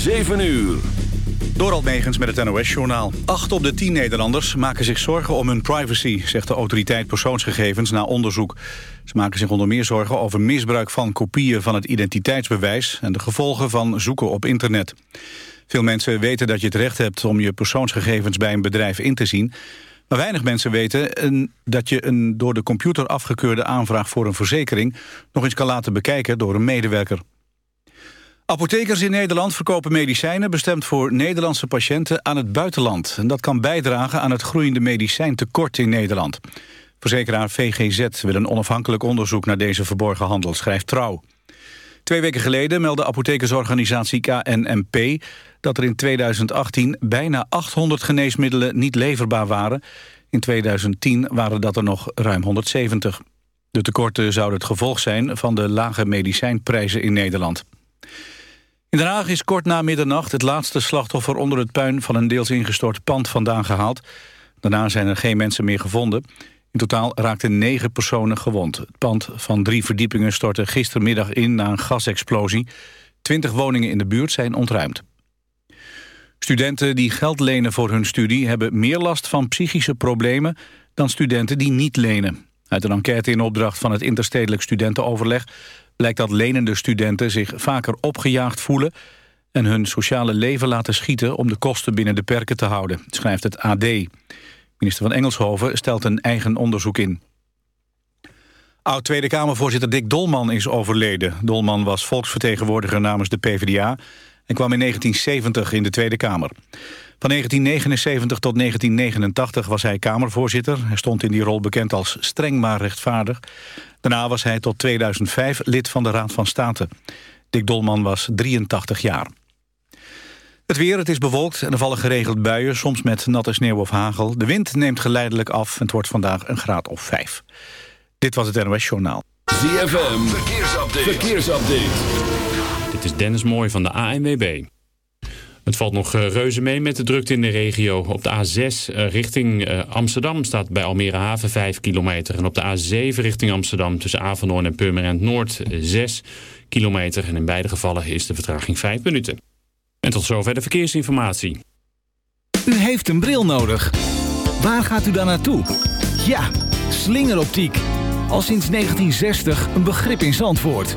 7 uur. Door Megens met het NOS-journaal. Acht op de tien Nederlanders maken zich zorgen om hun privacy... zegt de autoriteit persoonsgegevens na onderzoek. Ze maken zich onder meer zorgen over misbruik van kopieën van het identiteitsbewijs... en de gevolgen van zoeken op internet. Veel mensen weten dat je het recht hebt om je persoonsgegevens bij een bedrijf in te zien... Maar weinig mensen weten dat je een door de computer afgekeurde aanvraag voor een verzekering nog eens kan laten bekijken door een medewerker. Apothekers in Nederland verkopen medicijnen bestemd voor Nederlandse patiënten aan het buitenland. En dat kan bijdragen aan het groeiende medicijntekort in Nederland. Verzekeraar VGZ wil een onafhankelijk onderzoek naar deze verborgen handel, schrijft Trouw. Twee weken geleden meldde apothekersorganisatie KNMP dat er in 2018 bijna 800 geneesmiddelen niet leverbaar waren. In 2010 waren dat er nog ruim 170. De tekorten zouden het gevolg zijn van de lage medicijnprijzen in Nederland. In Den Haag is kort na middernacht het laatste slachtoffer onder het puin van een deels ingestort pand vandaan gehaald. Daarna zijn er geen mensen meer gevonden. In totaal raakten negen personen gewond. Het pand van drie verdiepingen stortte gistermiddag in na een gasexplosie. Twintig woningen in de buurt zijn ontruimd. Studenten die geld lenen voor hun studie... hebben meer last van psychische problemen dan studenten die niet lenen. Uit een enquête in opdracht van het Interstedelijk Studentenoverleg... blijkt dat lenende studenten zich vaker opgejaagd voelen... en hun sociale leven laten schieten om de kosten binnen de perken te houden, schrijft het AD. Minister van Engelshoven stelt een eigen onderzoek in. Oud-Tweede Kamervoorzitter Dick Dolman is overleden. Dolman was volksvertegenwoordiger namens de PvdA... en kwam in 1970 in de Tweede Kamer. Van 1979 tot 1989 was hij Kamervoorzitter. Hij stond in die rol bekend als streng maar rechtvaardig. Daarna was hij tot 2005 lid van de Raad van State. Dick Dolman was 83 jaar. Het weer, het is bewolkt en er vallen geregeld buien, soms met natte sneeuw of hagel. De wind neemt geleidelijk af en het wordt vandaag een graad of vijf. Dit was het NOS Journaal. ZFM, verkeersupdate. verkeersupdate. Dit is Dennis Mooij van de ANWB. Het valt nog eh, reuze mee met de drukte in de regio. Op de A6 eh, richting eh, Amsterdam staat bij Almere Haven 5 kilometer. En op de A7 richting Amsterdam tussen Avanhoorn en Purmerend Noord 6 kilometer. En in beide gevallen is de vertraging 5 minuten. En tot zover de verkeersinformatie. U heeft een bril nodig. Waar gaat u dan naartoe? Ja, slingeroptiek. Al sinds 1960 een begrip in Zandvoort.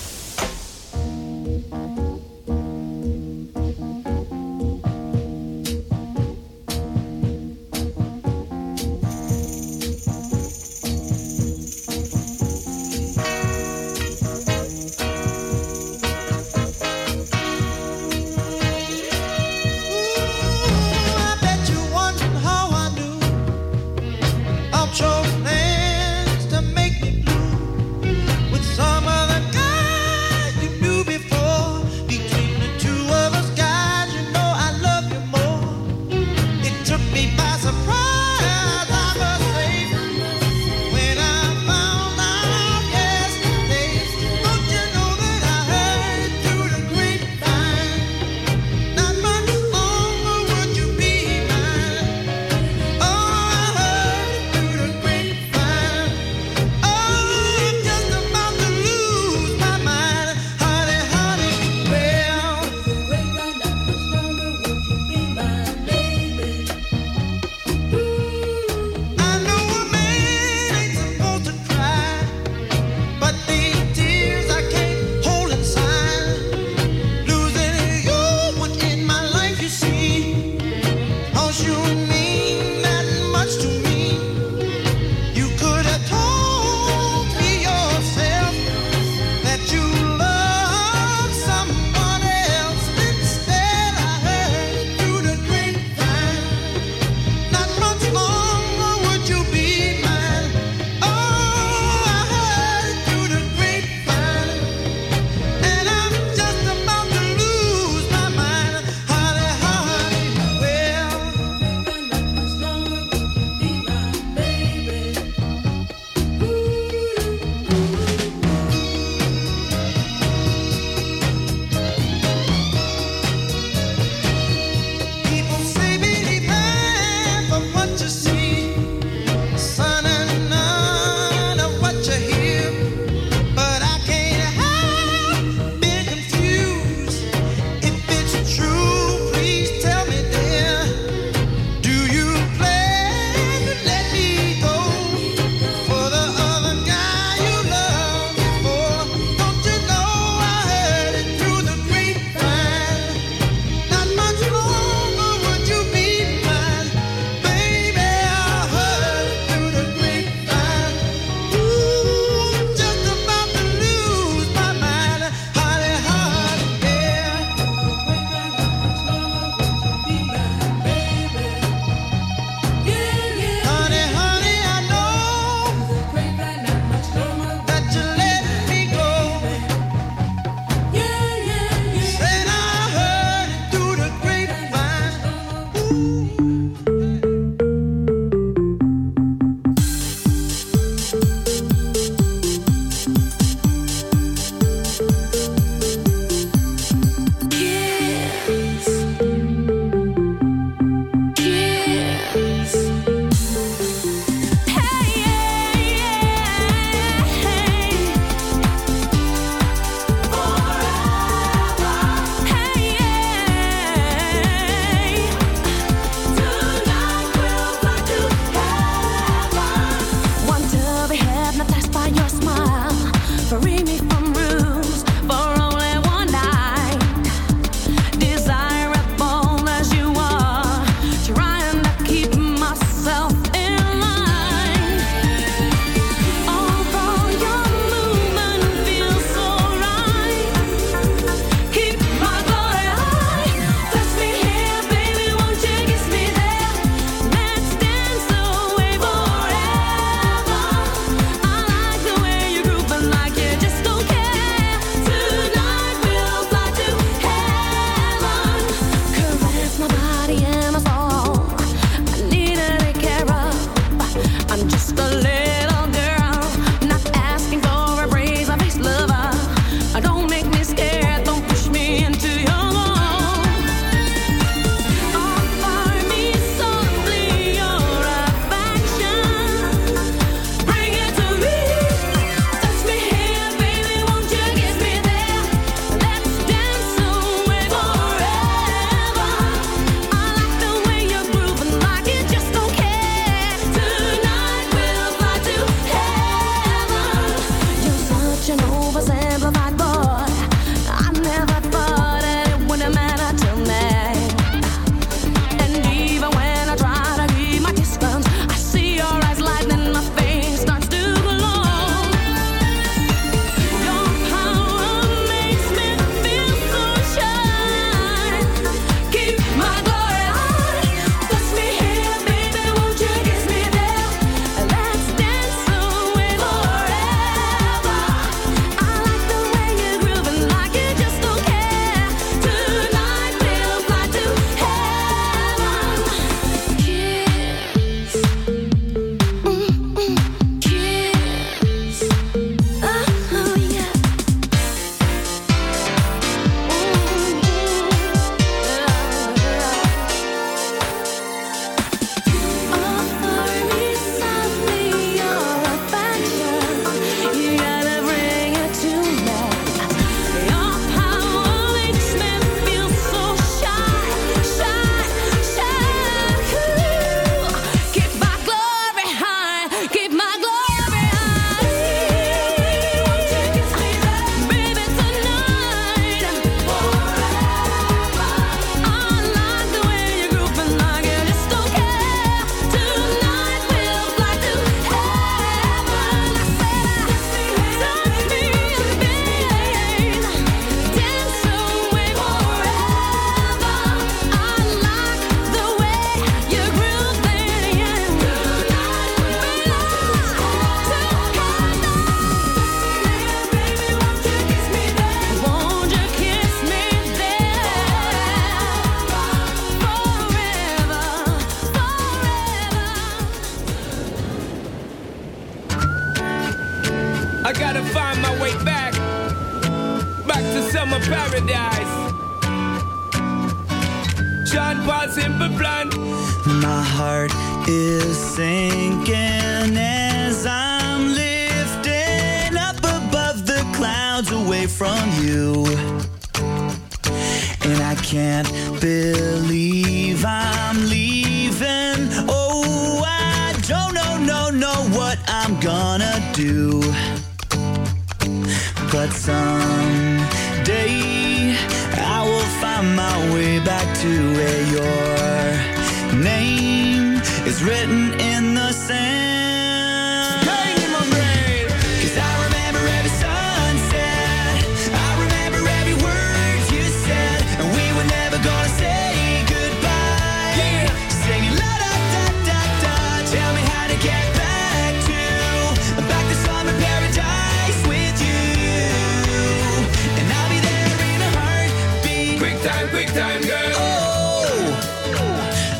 time, girl. Oh,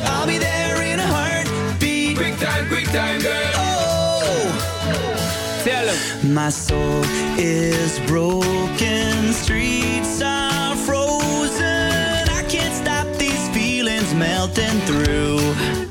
I'll be there in a heartbeat. Quick time, quick time, girl. Oh, tell him. My soul is broken, streets are frozen. I can't stop these feelings melting through.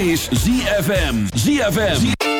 Is ZFM. ZFM.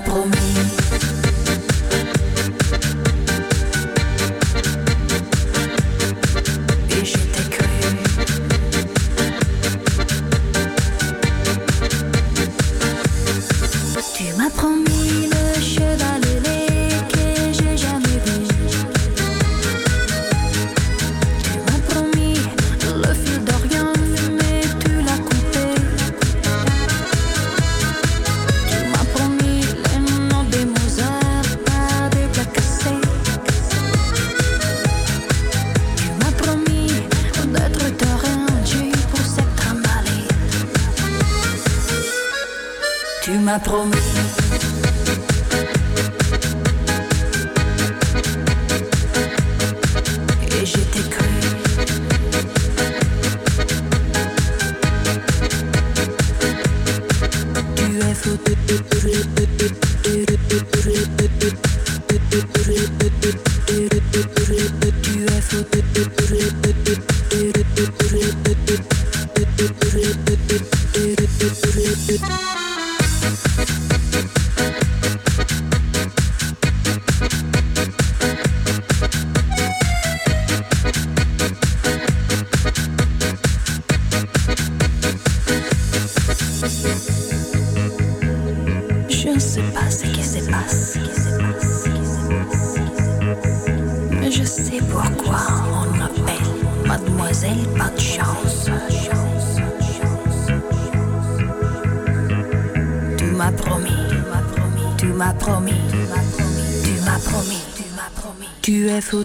Promis. Tu promis, tu m'as promis, tu m'as promis. Tu es tout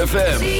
ZFM.